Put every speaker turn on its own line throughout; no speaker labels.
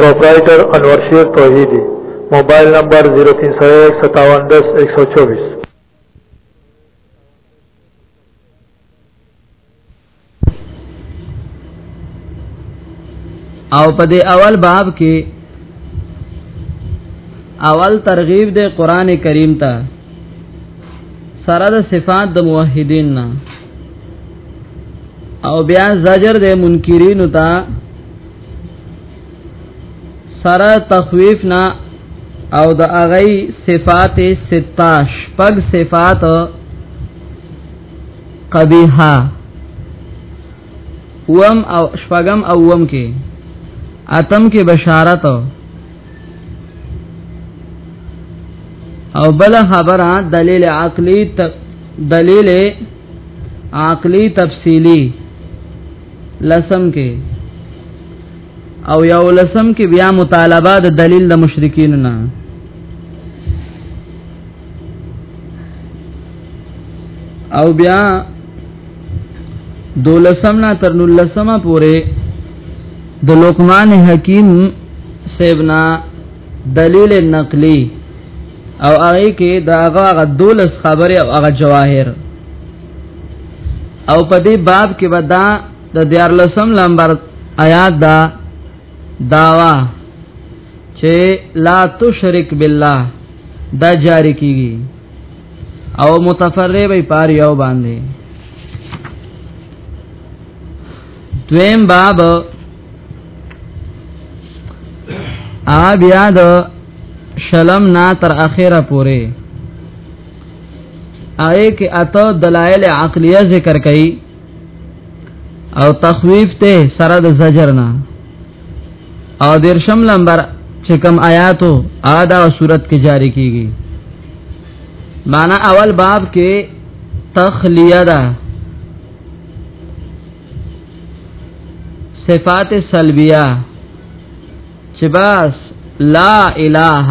پروپرائیٹر انور شیر توحیدی موبایل نمبر 03015710124
او په دې اول باب کې اول ترغیب د قران کریم ته سره د صفات د موحدین نه او بیا زجر د منکرین ته سره تخویف نه او د اغی صفات ستا شپږ صفات قبیحه وم او شپغم او وم کې اتم کې بشارت او بل خبره دلیل عقلی دلیل عقلی تفصیلی لسم کې او یو لسم کې بیا مطالبه د دلیل د مشرکین نه او بیا دولسم نه تر نولسم پورې د لقمان حکیم سیبنا دلیل نقلی او هغه کې دا هغه دولس خبره او هغه جواهر او په دې باب کې به دا د دیار لسم لمبر آیات دا داوا چې لا تشرک بالله دا جاری کیږي او متفرع به پار یو باندې دویم باب ا بیا د شلم نا تر اخره پوره آئے کې اته دلائل عقلیه ذکر کړي او تخویف ته سره د زجر نه او درشم لمبر چې کوم آیاتو آدا صورت کې جاری کیږي معنا اول باب کې تخلیه ده صفات سلبیه چې بس لا اله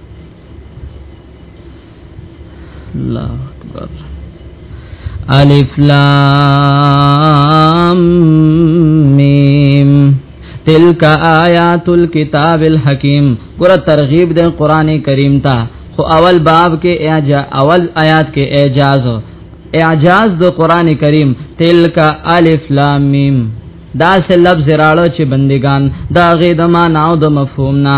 الله اکبر الف لام میم تلک آیات الكتاب الحکیم ګور ترغیب د قران کریم ته خو اول باب کې اعجا اول آیات کې اعجاز اعجاز د قران کریم تلک الف لام میم دا سه لفظ راړو چې بندگان دا غې د معنا او د مفهوم نه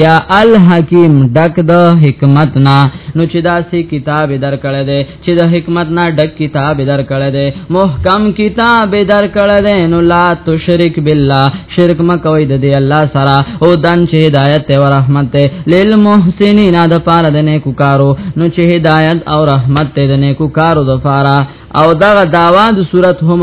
یا الحکیم ډک د حکمت نا نو چې دا سي کتاب درکړه دے چې د حکمت نا ډک کتاب درکړه دے محکم کتاب درکړه دے نو لا تشرک بالله شرک ما کوي د دې الله سره او دان چې هدایت او رحمت ته للمحسنین د پاره د نیکو کارو نو چې هدایت او رحمت ته د نیکو کارو د پاره او دا داوا د صورت هم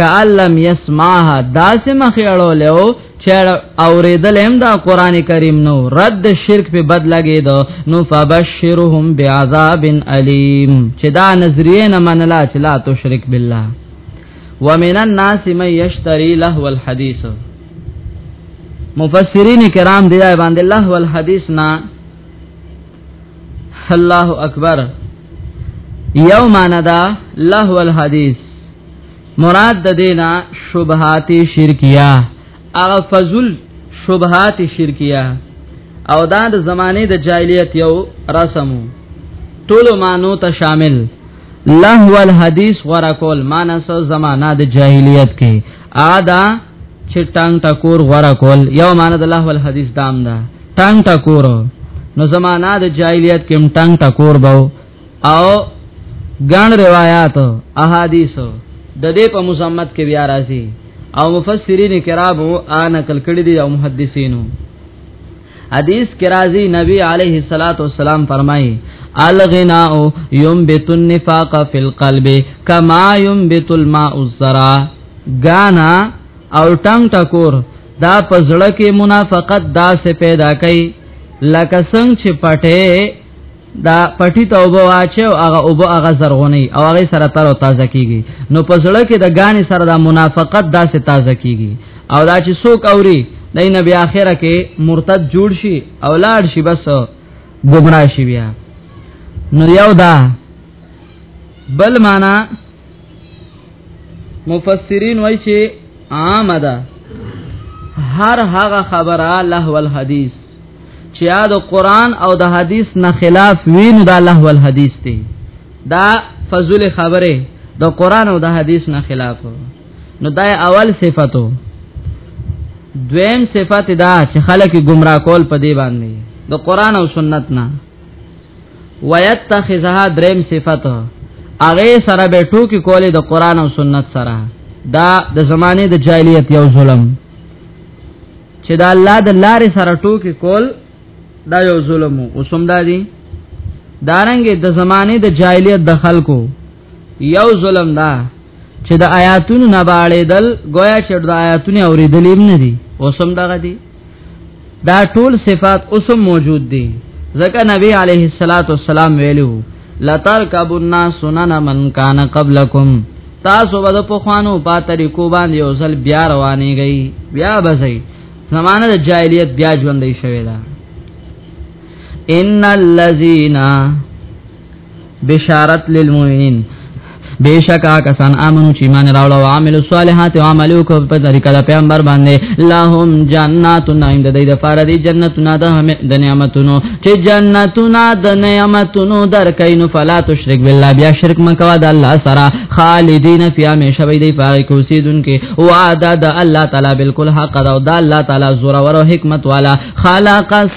کعلم یسمعها داسې مخې اړولیو چې اوریدل هم دا قران کریم نو رد شرک په بد لګي دو نو فبشرهم بعذاب الیم چې دا نظریه نه منلا چې لا تو شرک بالله ومن الناس من یشتری لهو الحدیث مفسرین کرام دی باندې لهو الحدیث نا الله اکبر یوم ندا لهو الحدیث مراد د دینا شبهات شرکیه هغه فضل شبهات شرکیه او دا د زمانه د جاهلیت یو رسم ټول مانو ته شامل لهو الحدیث غره کول معنی سو زمانہ د جاهلیت کې ادا چې ټنګ ټکور غره کول یو معنی د لهو الحدیث دام ده دا. ټنګ ټکور نو زمانہ د جاهلیت کې ټنګ ټکور بو او ګڼ روایت احادیث د دې په مزمت کې بیا راځي او مفسرین کرام او ان کل کړي دي او محدثینو حدیث کې راځي نبی عليه الصلاة والسلام فرمایي الغناء ينبت النفاق في القلب كما ينبت الماء الزرع غانا او ټنګ ټکور دا پزړه کې منافقت دا سه پیدا کوي لکه څنګه چې پټه دا پټی ته وبو واچي او هغه وبو هغه زرغونی او هغه سره تر او تازه کیږي نو په زړه کې د غانې سره د منافقت داسې تازه کیږي او دا چې څوک اوري دای نه بیا اخره کې مرتد جوړ شي او لاړ شي بس گمراه شي بیا نو یو دا بل معنا مفسرین وایي چې عام ده هر هغه خبره له ول حدیث چې دا د قران او د حدیث نه خلاف وین دا له ول حدیث دی دا فضل خبره د قران او د حدیث نه خلاف نو دا اول صفاتو دویم صفات دا چې خلک گمراه کول په دی باندې د قران او سنت نه ويتخذها دریم صفت اغه سره به ټوکی کولی د قران او سنت سره دا د زمانه د جاهلیت یو ظلم چې دا الله د لارې سره ټوکی کول دا یو ظلم وو اوسم دا دی دارنګ د زمانه د جاهلیت د خلکو یو ظلم دا چې د آیاتونو نه باړېدل گویا چې د آیاتونو اورېدل هم نه دي اوسم دغه دي دا ټول صفات اوسم موجود دي ځکه نبی عليه الصلاة والسلام ویلو لترکبن سنن من کان قبلکم تاسو به په خوانو په طریقو باندې یو ځل بیا رواني گئی بیا بځي زمانه د جاهلیت بیا ژوندې شوې ده ان الذين بشارت للمؤمنین بشکا کسان امنو چې ایمان راوړل او عملو صالحات او عملو کو په طریقه د پیغمبر باندې لهم جنات نعیم د دې د فار دي جنتنا د هم د نعمتونو چې جنتنا د نعمتونو درکین فلا تشرک بالله بیا شرک مکوا د الله سره خالدین فی همیشه وی دی فار کو سیدن کې وعده د الله تعالی بالکل حق دا د الله تعالی زور او حکمت والا خلق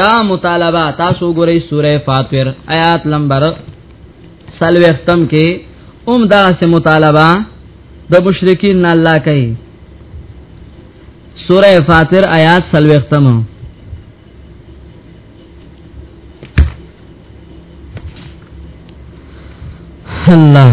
دا مطالبه تاسو ګورئ سوره فاطر آیات نمبر سلوختم کې اوم دا سه مطالبه د مشرکین نه الله کوي سوره فاطر آیات سلوختم الله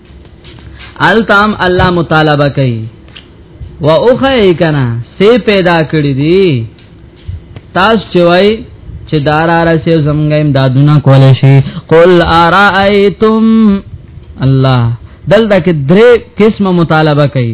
التام الله مطالبه کوي و اوخه کنا سي پیدا کړی دي تاسو چوي چې دارا رسې زمګه امدادونه کول شي قل ارایتم الله دلته کې درې قسمه مطالبه کوي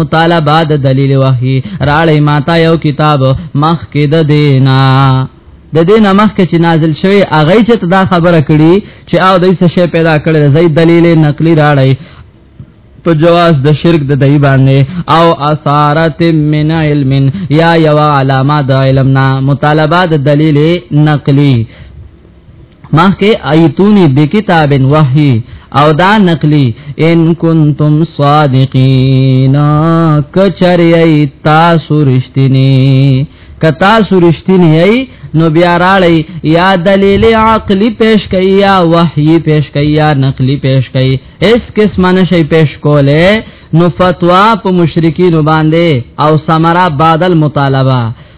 مطالبه د دلیل وحی راړې ماته یو کتاب مخ کې د دینا د دینه مخ کې چې نازل شوی اغه چې دا خبره کړي چې او دای څه شی پیدا کړي زید دلیل نقلی راړې په جواز د شرک د دی باندې او اثارت من علم یا یو علامه د علمنا مطالبه د دلیل نقلی مخکې ایتونی بکتاب وحی او دا نقلی ان کنتم صادقین کچری تاسو رښتینی که تاسو رښتینی یی نو بیا راړی یا دلیل عقلی پیش کئ یا وحی پیش کئ یا نقلی پیش کئ اس قسم نشی پیش کوله نو فتوا په مشرکین باندې او سمرا بادل مطالبه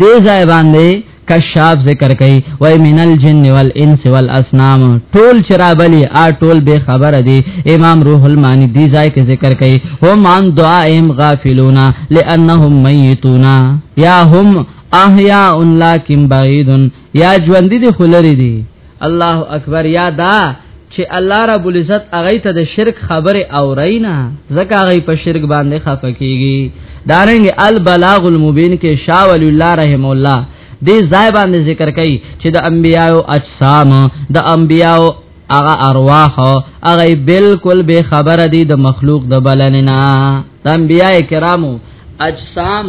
دې ځای باندې کشاف ذکر کوي وای من الجن والانس والاسنام ټول چرابلی ا ټول به خبر دي امام روح المانی دی ځای کې ذکر کوي هم عن دعائم غافلون لانهم میتون یا هم احیاء لکن بعید یا ژوند دي خلری دي الله اکبر یا دا چې الله رب العزت هغه ته د شرک خبره اورینا ځکه هغه په شرک باندې خفه کیږي دارنګ البلاغ المبین کې شاه ولی الله رحم الله دې ځای باندې ذکر کوي چې د انبیایو اجسام د انبیایو هغه ارواح هغه بالکل به خبره دي د مخلوق د بلننا د انبیای کرامو اجسام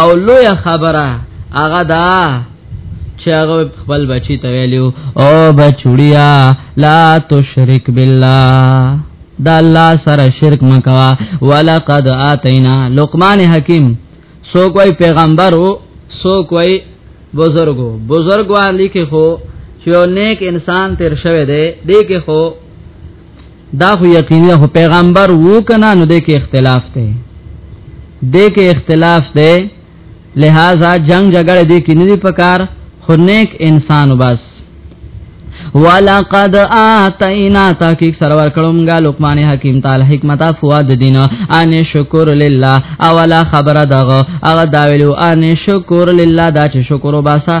او لوی خبره هغه دا چې هغه خپل بچی ته ویلو او بچوړیا لا تشرک بالله دا الله سره شرک مکوا ولقد اتینا لقمان حکیم سو کوئی پیغمبر او سو کوئی بزرګو بزرګ والی کې خو چې نیک انسان تیر شوی دی دې کې خو دا خو یقیني خو پیغمبر وو کنه نو دې کې اختلاف دی دې کې اختلاف دی لہذا جنگ جګړه دې کې نه دی پکار خو نیک انسان بس ولقد اتینا تحقیق سرور کړم غا لقمان حکیم تعالی حکمت فواد دین ان شکر لله اولا خبر دغه هغه داویلو ان شکر لله دا چې شکر وباسا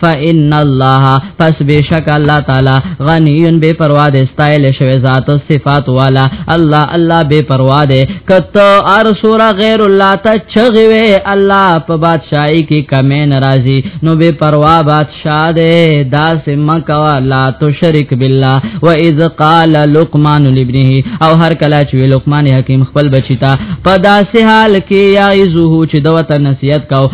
فإن الله پس بشک الله تعالی غنی بے پروا دے استایل شوی ذات او صفات والا الله الله بے پروا دے کته ار سور غیر الله ته چغوي الله په بادشاہي کې کمه ناراضي نو بے پروا بادشاہ دے داس مکوا لا تو شرک بالله و اذ قال لقمان لابنه او هر کله چې لقمان حکیم خپل بچی ته په داسې حال کې یا یزه چې دوت نصیحت کاو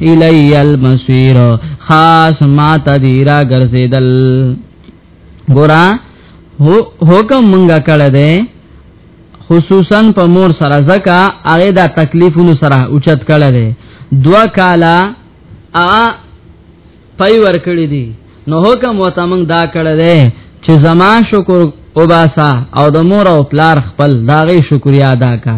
الی المسیر خاص ما تدیرا ګرځیدل ګورا حکم مونږه کړه دے خصوصا په مور سره زکا هغه دا تکلیفونو سره اوچت کړه دے دوا کالا ا پای ور کړی دی نو حکم وته موږ دا کړی دی چې زما شکر وباسا او د مور او پلار خپل داغه شکریا ادا کا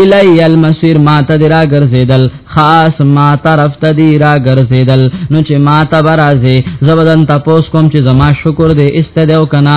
الی المسیر ما ته درا ګرځیدل خاص ما طرف ته دی را ګرځیدل نو چې ما ته برازه زبدن تاسو کوم چې زما شکر دې استدو کنا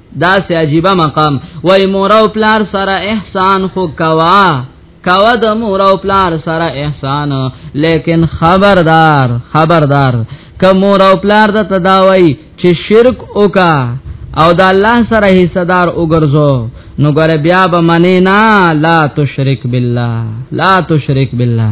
دا سه عجیب مقام وای مور او پلار سره احسان خو کوا کوا د مور او پلار سره احسان لیکن خبردار خبردار ک مور او پلار د تداوی چې شرک وکا او د الله سره حصہ دار وګرځو نو ګره بیا به منی نه لا تشرک بالله لا تشرک بالله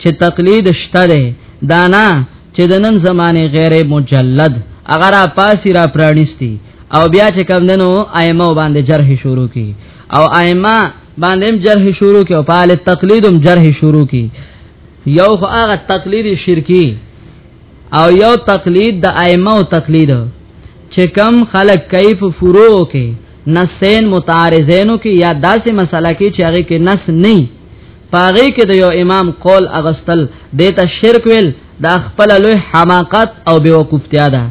چې تقلید شته ده دانا چې د نن زمانه غیر مجلد اگر پاسی را پرانیستی او بیا چې کم دنو ائمه باندې جرح شروع کی او ائمه باندې جرح شروع کی او په اړه تقلیدم جرح شروع کی یو خو هغه تقلید شرکی او یو تقلید د ائمه او تقلید چې کم خلق کیف فروع کې نسین متعارضینو کې یا داسې مسله کې چې هغه کې نس نه پاغي کې د یو امام قول اغستل دیتا شرک ویل دا خپل لوی حماقت او بیوقوفتیا ده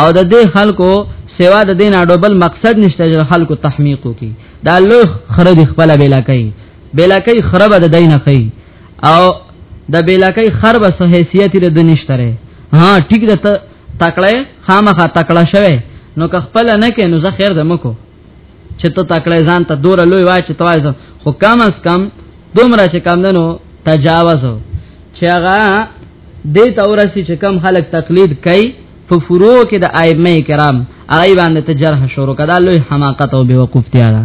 او د دې خلکو سوا د دین اډو بل مقصد نشته چې خلکو تحمیق وکي دا لوی خرد خپل بلا کوي بلا کوي خراب د دین کوي او د بلا کوي خرب سه حیثیت د دنشتره ها ټیک ده تکړه خامخه تکړه شوه نو که خپل نه کې نو زه خیر دمکو چې ته تکړه ځان ته دور لوی وای چې توای زه خو کم از کم دومره چې کم دنو تجاوز چې هغه دې تورسي چې کم خلک تقلید کوي په فروع کې د ائمه کرام هغه باندې ته جرح شروع کړه لوی حماقت او بیوقوفتیا ده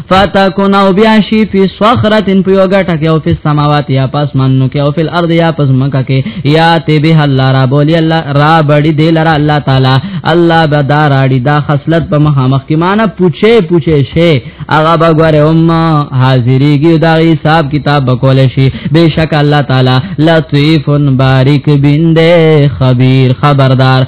فتكون او بیا شي په صخرتن په یو غټه کې او په سماوات یا پس منو کې او په الارض یا پس مکه کې یا ته به الله را بولی الله را بڑی دی لرا الله تعالی الله به دا راړي دا خصلت په مخامخ کې معنی پوچې پوچې شي هغه به ګوره هم حاضرېږي دا حساب کتاب بکول شي بشک الله تعالی لطیف باریک بنده خبیر خبردار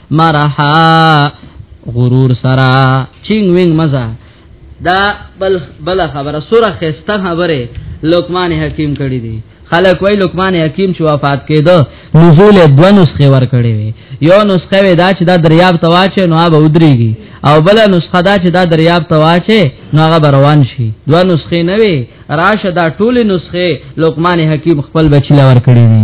مرحا غرور سرا چینګ وینګ مزه دا بل بل خبره سوره خسته خبره لقمان حکیم کړی دی خلک وای لقمان حکیم چې وفات کېدو نزول دو نسخه ور کړی وی یو نسخه وی دا چې دا دریاب تواچه نو هغه ودریږي او بل نسخه دا چې دا دریاب تواچه نو هغه روان شي دو نسخه نه وی راشه دا ټول نسخه لقمان حکیم خپل بچی لور کړی دی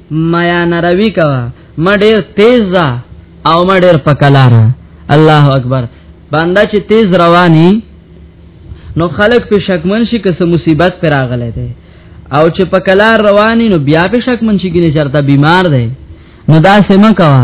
مایا نروي کا ما ډیر تیز دا او ما ډیر پکلار الله اکبر بندا چې تیز رواني نو خلق په شکمن شي که مصیبت پر راغله ده او چې پکلار رواني نو بیا په شکمن شي کې چرته بیمار ده نو دا سم کوا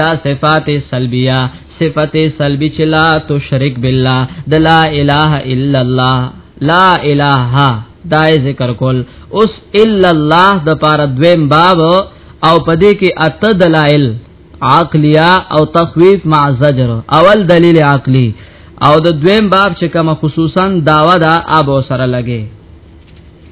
دا صفات سلبیه صفت سلبی چې لا تشرک بالله د لا اله الا الله لا اله دا ذکر کول اوس الا الله د پاره دویم باب او پدې کې ات دلائل عقلیه او تخویف مع زجر اول دلیل عقلی او د دویم باب چې کوم خصوصا داوا دا ابو سره لګي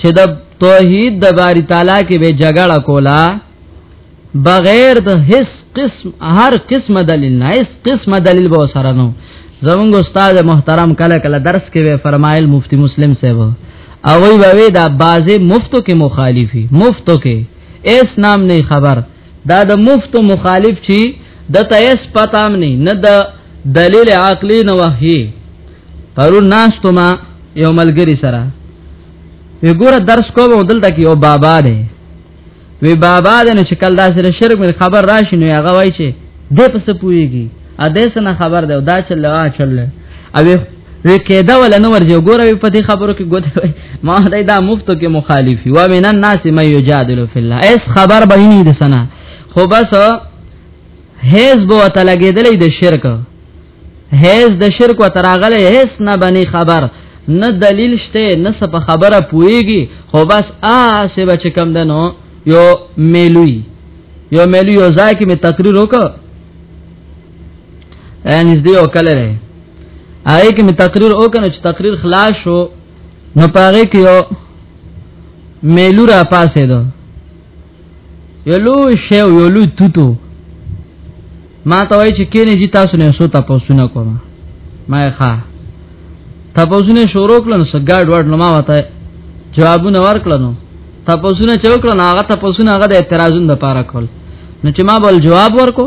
چې د توحید د باری تعالی کې به جګړه کولا بغیر د هیڅ قسم هر قسم دلیل نه هیڅ قسم دلیل به سره نو زمونږ استاد محترم کله کله درس کې وی فرمایل مفتی مسلم صاحب او وی وی دا بازه مفتو کې مخالفي مفتو کې اس نام نه خبر دا د مفت مخالف چی د تیس پتام نه نه د دلیل عقلی نه وحی پرو ناستو ما یو ملګری سره وګوره درس کوم دلته کې یو بابا دی وی بابا د نش کل داسره شرک مې خبر راشي نو هغه وای چې د پس پويږي ا دې سره خبر ده دا چل وا چل او وی کېدا ولا نو ورځي ګوره په دې خبرو کې ګوت وي ما دای دا مفتو کې مخالفي و من الناس مې یجادل فی الله اس خبر به نه دي سنا خو بس هیز بو ته لګېدلې د شرک هیز د شرک و تراغله هیڅ نه بني خبر نه دلیل شته نه څه په خبره پويږي خو بس آ سه بچ کم دنو یو میلوی یو میلوی یو ځای کې می تقریر وکړ ان دې او کله هغه کې می تقریر وکنه چې تقریر خلاص شو نو پاره کې یو میلو را پاسې دو یو لو شیو یو لو توتو ما ته وای چې کینې جی تاسو نه سو تاسو نه کوم ما ښا تاسو نه شروع کړل سو ګاډ وډ نو ما وته جوابونه ورکړل نو تاسو نه چوکړل هغه تاسو نه هغه د اعتراضون د پاره کول نو چې ما بل جواب ورکو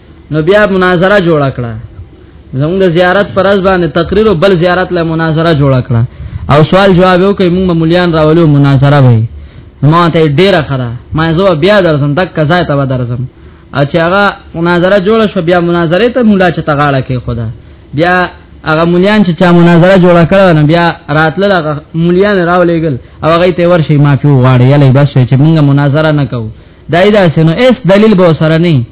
نو بیا مناظره جوړ کړه زموږ د زیارت پر ځ باندې تقریر او بل زیارت له مناظره جوړ کړه او سوال جواب یو کوي موږ مليان راولو مناظره وي ما ته ډیره خره ما زو بیا درځم دک ځای ته درځم او چې هغه مناظره جوړ شو بیا مناظره ته مولا چې تغاړه کوي خدا بیا هغه مليان چې چا مناظره جوړ کړو نو بیا راتل هغه مليان راولېګل او هغه ته ورشي معافي وغواړي یلې بس چې موږ مناظره نه کوو دای دا سينو اس دلیل به سره نه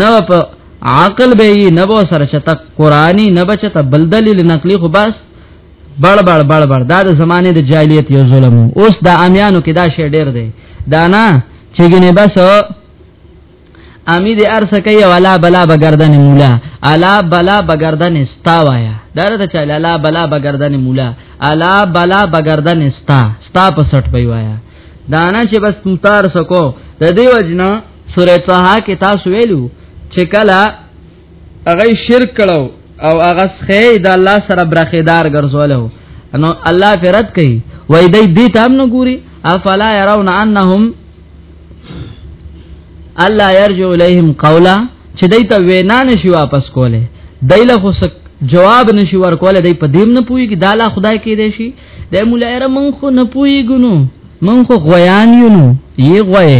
نه په عقل به یې نه به سره چته قرآنی نه به چته بل دلیل نقلی خو بس بړ بړ بړ بړ دا د زمانه د جاهلیت یو ظلم اوس د امیانو کې دا شی ډیر دی دا نه چې ګنې بس امی دې ارس کوي ولا بلا بغردن مولا الا بلا بغردن استا وایا دا د چاله الا بلا بغردن مولا الا بلا بغردن استا استا په 60 پي وایا دانا چې بس تم تار سکو د دې وجنه سوره طه کې تاسو ویلو چې کله هغه شرک کړو او هغه څخه د الله سره برخیدار ګرځولو نو الله فرت کوي وای دې دې تام نه ګوري افلا يرون انهم الله يرجو اليهم قولا چې دې ته وینا نشي واپس کوله دایله خو جواب نشي ورکول دې په دیم نه پوي کې دالا خدای کې دې شي د مولا یره مونږ خو نه پويګو نو مونږ خو غویان یو نو یی غوی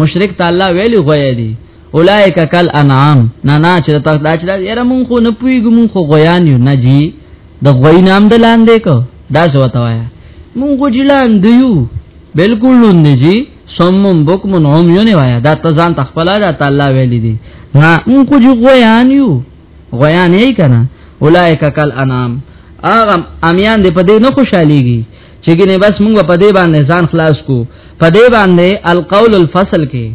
مشرک تعالی ویلی غوی دی اولائک کل انعام نه نه چې تاسو دا چې یره مونږ خو نه پويګو مونږ خو غویان یو نه جی د غوی نام د لاندې کو دا څه وته وایا مونږ خو جلان دیو بالکل لوند جی سمم بکمن هم یو نه وایا دا تزان تخپلا دا تعالی ویلی دی نه مونږ خو غویان یو غیان یې کنه اولایک کل انام اغم امیان دې په دې نه خوشاليږي چې ګنې بس موږ په دې باندې ځان خلاص کو په دې باندې القول الفصل کې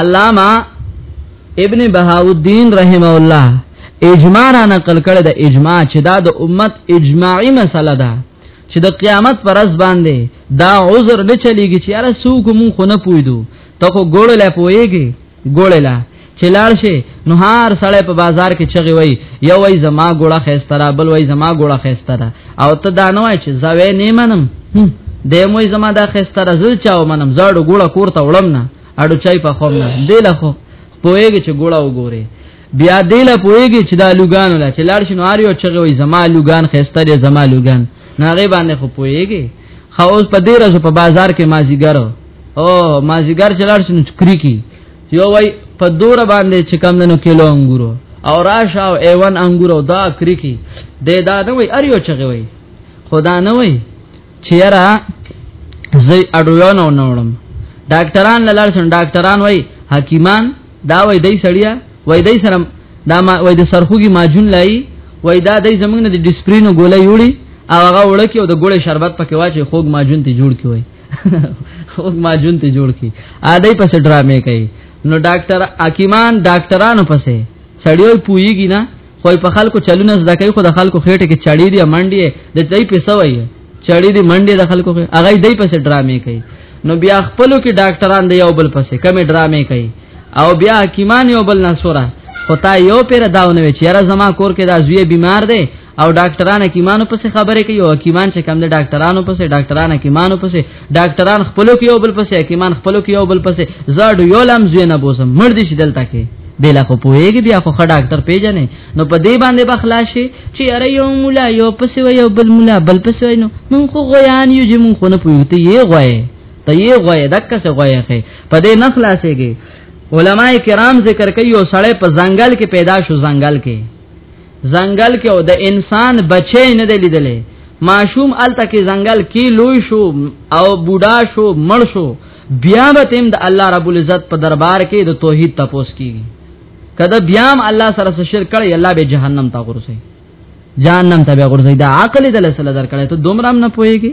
علامہ ابن بهاءالدین رحم الله اجماع را نقل کړی د اجماع چې دا د امت اجماعي مسله ده چې د قیامت پر ورځ باندې دا عذر نه چلیږي چې یاره سوق مون خو نه پویدو ته خو ګوړل پويږي ګوړلا چې لاړ شي نو هر سړی په بازار کې چغي وای یو وای زما ګوړه خېستره بل وای زما ګوړه خېستره او ته دا نه وای چې زوی نه منم د موي زما دا خېستره زل چاو منم زړه ګوړه کوړه وړم نه اډو چای په خوم نه دی له خو پوېږي چې ګوړه وګوري بیا دی له پوېږي چې دا لوګان ولا چې لاړ شي نو اړ یو چغي وای زما لوګان خېستره زما لوګان ناغه باندې خو پوېږي خو اوس په دې راځو په بازار کې مازیګرو او ما زیګر چلاړ شنو چکری کی یو وای په دور باندې چې کم دنو کیلو انګورو او راشه او ایوان انګورو دا کری کی د دا نه وای اریو چغه وای خدا نه وای چیرې زی اډویو نو نوړم ډاکټران لاله سن ډاکټران وای حکیمان دا وای دای سړیا وای دای سره دا ما وای د سرخوږي ماجون لای وای دا دای زمنګ نه د ډیسپرینو ګولې یوړي او هغه وړکی او د ګولې شربت پکې واچي خوګ ماجون ته جوړ کی وای خو ما جون ته جوړ کی اډای پس ډرامې کوي نو ډاکټر حکیمان ډاکټرانو پسې سړیو پویږي نه خو په خلکو چلونه زده کوي خو د خلکو خېټه کې چړې دي منډي د دې پیسې وایي چړې دي منډي د خلکو هغه دې پسې ډرامې کوي نو بیا خپلو کې ډاکټران دی یو بل پسې کمی ډرامې کوي او بیا حکیمان یو بل نسوره خو تا یو پیر داونه چې یاره زما کور کې دا زوی بیمار دی او ډاکټران حکیمانو پس خبره کوي او حکیمان چې کم د ډاکټرانو پس ډاکټران حکیمانو پس ډاکټران خپلو کې یو بل پس حکیمان خپلو کې یو بل پس زړه یو لم زینه بوسم مړ دي شدل تکي بلا خو پوهیږي بیا خو خډا اکتر پیژنې نو په دې باندې بخلاشي چې اره یو مولا یو پسې وي یو بل مولا بل پسې وي نو مونږ خو غیان یو چې مونږ خو نه پوهیږي ته یې غوي ته یې غوي دک څه غوي خې په دې نه خلاصيږي علما کرام ذکر کوي او سړی په ځنګل کې پیدا شو ځنګل کې ځنګل کې او د انسان بچی نه دی لیدلې ماشوم الته کې ځنګل کې لوی شو او بوډا شو مړ شو بیا به تیم د الله رب العزت په دربار کې د توحید تپوس کیږي کله بیا هم الله سره څه شرک کړي الله به جهنم ته ورسي جهنم ته به ورسي دا عقل دل سره درکړي ته دومره هم نه پويږي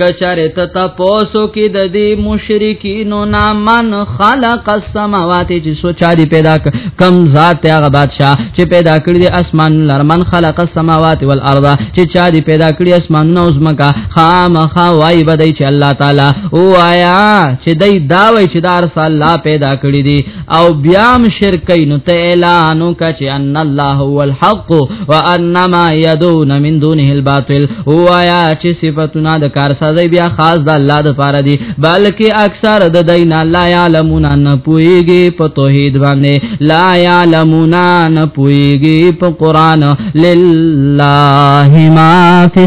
کچره ته تاسو کې د دې مشرکینو نامن خلق السماوات چې سوچا دي پیدا کم ذات هغه بادشاہ چې پیدا کړی د اسمان لرمن خلق السماوات والارض چې چا دي پیدا کړی اسمانونه او زمکا خامخا وای بدای چې الله تعالی او آیا چې دای دا وای چې دار الله پیدا کړی دي او بیا هم شرکای نو ته اعلان وکړه چې ان الله هو الحق وانما يدون من دونه الباطل وایا چې صفاتونه د کارسازي بیا خاص د الله د پاره دي بلکې اکثر د دین لا يعلمون نه پويږي په توحید باندې لا يعلمون نه پويږي په قران لله ما فی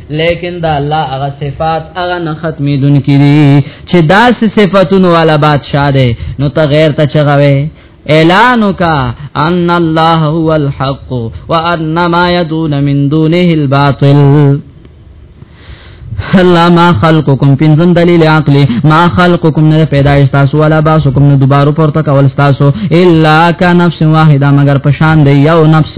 لیکن دا الله هغه صفات هغه نه ختمې دن کړي چې دا صفاتونو والا بادشاہ دی نو ته غیر ته چغوي اعلان کا ان الله هو الحق وان ما يدون من دونه الباطل الله ما خلقکم پنځم دلیل عقلی ما خلقکم نه پیدایش تاسو ولا باسکم نه دوباره پورته کول تاسو الا کا نفس واحده مگر پشان دی یو نفس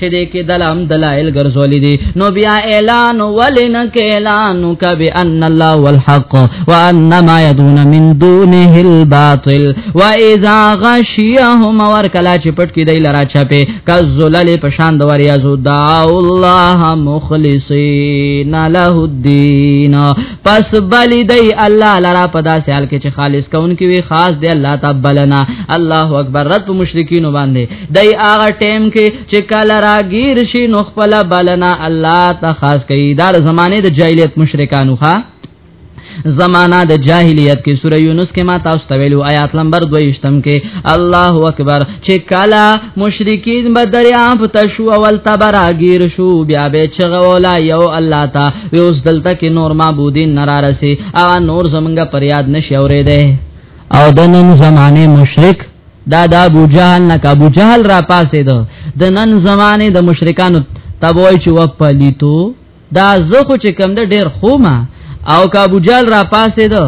چې دې کې دلام دلایل ګرځولې دي نو بیا اعلان ولن کې اعلان کبه ان الله والحق وان ما يدون من دونه الباطل واذا غشيهم ور کلا چې پټ کې دی لرا چپه کذلل پشان د وریازو دعا الله مخلصین له الدين پس بلی دی الله لرا پدا سیال کې چې خالص کون کې وی خاص دی الله تبلنا الله اکبر رد مشرکین باندې دی هغه ټیم کې چې کله راګیر شي نو خپل بلنا الله ته خاص کوي دا زمانه د جاهلیت مشرکانو ښا زمانہ د جاهلیت کې سوره یونس کې ما تاسو ته ویلو آیات نمبر 22 کې الله اکبر چې کلا مشرکین به دریاب ته شو اول تبراگیر شو بیا به چغولا یو الله تا وی اوس دلته کې نور معبودین نارارسي او نور زمونږه فریاد نشي اورېده او د نن زمانه مشرک دا د ابو جهل نه ابو جهل را پاسې ده د نن زمانه د مشرکانو تبوي چې وپلیتو دا زه خو چې کم ده ډیر خوما او که ابو جال را پاسې ده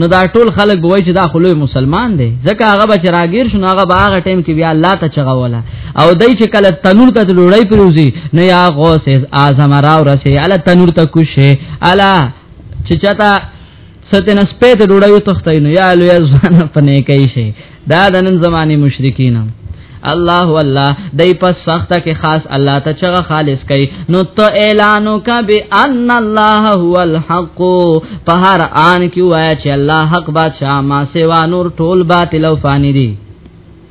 نو دا ټول خلک بوای چې دا خلوی مسلمان دی ځکه هغه به چې راګیر شنو هغه به هغه ټیم کې بیا الله ته چغه ولا او دای چې کله تنور ته لوړی پروزی نو یا غوث اعظم راو رسي الا تنور ته کوشه الا چې چاته ستن سپه ته ډوډۍ تختای نو یا لوی ځوان پنه کوي شي دا د نن زماني مشرکین الله والله دای په سخته کې خاص الله ته چغه خالص کړي نو ته اعلانو کا به ان الله هو الحق په هر آن کې وای چې الله حق بادشاہ ما سیوا نور ټول باطل او فانی دي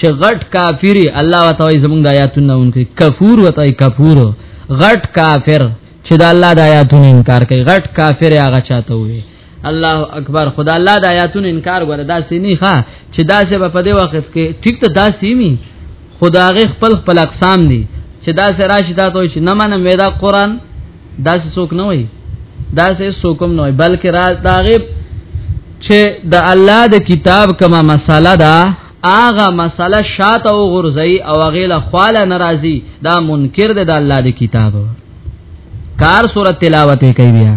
چې غټ کافری الله وتعالى زمونږ د آیاتونو انکار کفور وتعالى کفور غټ کافر چې د الله د آیاتونو انکار کوي غټ کافر هغه چاته وي الله اکبر خدا الله د آیاتونو انکار غره دا سینې ښا چې دا سه په دې وخت کې ټیک ته دا سیمي خداغه خپل خپل اقسام دي چې دا سه راشي دا ته چې نه منم ودا قران دا سه څوک نه وي دا سه څوکم نه وي بلکې راز داغه چې د الله د کتاب کما مساله ده اغه مسله شاته او غرزي او غیله خواله ناراضي دا منکر دی د الله دی کتاب کار سورۃ تلاوت کوي بیا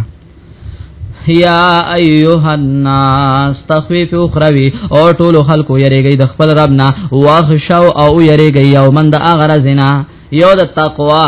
یا ایها الناس تخفیف اخروی او ټول خلکو یریږي د خپل رب نه واخشوا او یریږي یومن د اغرزنا یو د تقوا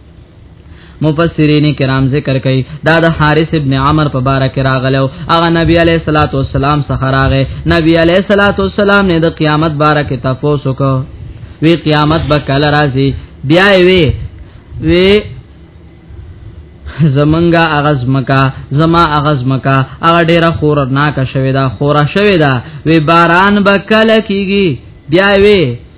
مفسرین کرام ذکر کوي دا د حارث ابن عمر په باره کې راغلو هغه نبی علیہ الصلوۃ والسلام څخه راغې نبی علیہ الصلوۃ والسلام نه د قیامت باره کې تفوس وکړ وی قیامت به کله راځي بیا وی وی زمنګا اغاز مکا زما اغاز مکا هغه ډیره خور نه کا شوی دا خورا شوی دا وی باران به کله کیږي بیا وی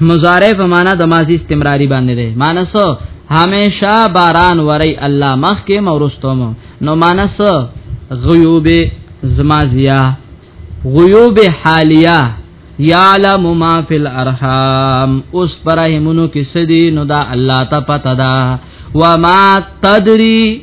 مضارع په معنا د ماضی استمراری باندې ده معنا سو همیشه باران وری الله مخ کې مورستوم نو معنا سو غیوب زمازیا غیوب حالیه یعلم ما فی الارحام اوس پرهمونو کې سدی نو دا الله ته پته ده و ما تدری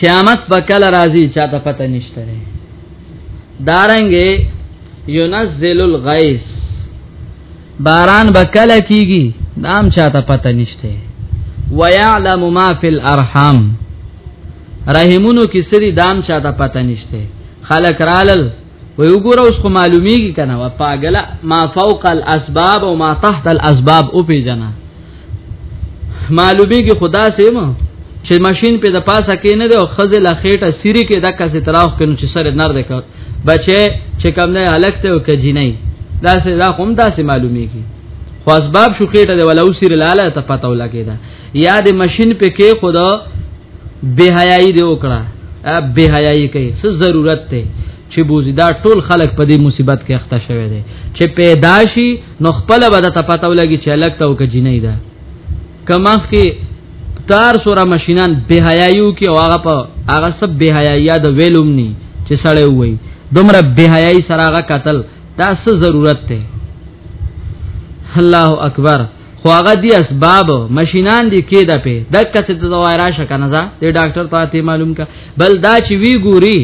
قیامت په کله راځي چاته پته نشته دارنګې ينزل الغيث باران به کله کیږي نام چاته پته نشته ويعلم ما في الارحام رحمونو کې سری دام چاته پته نشته خلق رالل وی وګوره اوس خو معلومیږي کنه وا پاګلا ما فوق الاسباب او ما تحت الاسباب او پیجنا معلومیږي خدا سیم چې ماشين په د پاسه کې نه دی او خزل خېټه سری کې د کسې تراوخ کې نو چې سره نر دی کړ بچي چې کم نه الګ ته او کجی نه دا سه دا هم دا سه معلومیږي خو اسباب شو خېټه دی ولا اوسیر لاله ته پته ولګی دا یا د ماشين په کې خدا به حیاي دی وکړه به حیاي کوي څه ضرورت ته چې بوزي دا ټول خلک په دې مصیبت کې اخته شوی دی چې پیدا شي نو خپل به د تپاتو لګي چې الګ ته او کې جنې ده کماخ کې تار سورا ماشینان به حیايو کې او هغه په هغه سب به حیايا د ویلوم ني چې سړی وای دومره به حیاي سره هغه قتل دا څه ضرورت ته الله اکبر خو هغه دی اسباب ماشينان دی کې ده په دک څه ته وای راشه کنه دا دی ډاکټر ته ته معلوم کا بل دا چې وی ګوري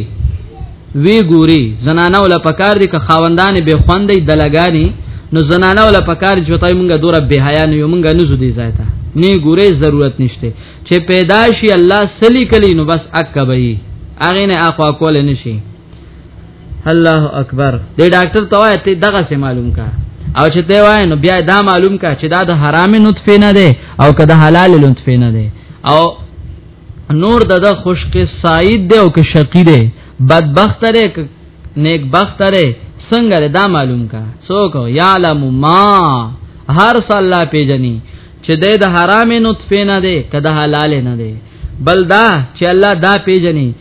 وی ګوري زنانه ولا پکار دي که خاوندان به خوندې دلګانی نو زنانه ولا پکار چې وتای مونږه دوره به حیا نه یو مونږه نه زودي زایتا نه ګوري ضرورت نشته چې پیدا شي الله سلی کلی نو بس اکبې اغه نه اخوا کول نشي الله اکبر دې ډاکټر توای ته دغه څه معلوم کا او چې ته وای نو بیا دا معلوم کا چې دا د حرام نطفه نه ده او که د حلال نطفه نه ده او نور دغه خوشک سعید ده او که شقی ده بدبخت لري نیک بخت لري څنګه دا معلوم کا څوک یعلم ما هر صلی الله پیجنی چې د حرام نطفه نه ده که د حلال نه ده بل دا چې الله دا پیجنی